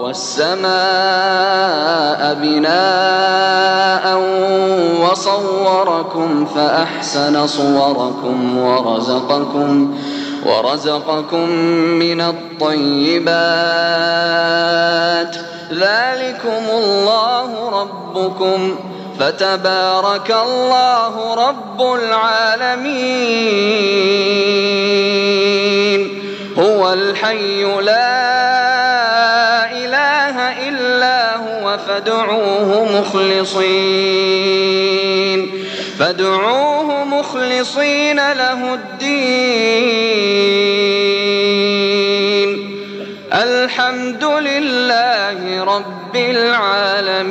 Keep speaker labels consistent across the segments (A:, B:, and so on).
A: والسماء بناء وصوركم فأحسن صوركم ورزقكم ورزقكم من الطيبات. ذلكم الله ربكم. فتبارك الله رب العالمين. هو الحي لا هو فادعوه مخلصين. فادعوه مخلصين له الدين. الحمد لله رب العالمين.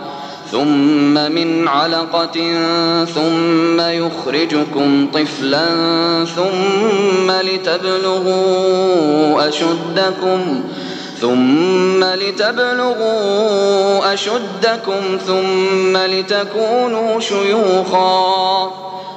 A: ثم من علقة ثم يخرجكم طفلا ثم لتبلغوا أشدكم ثم لتبلغوا أشدكم ثم لتكونوا شيوخا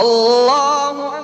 A: الله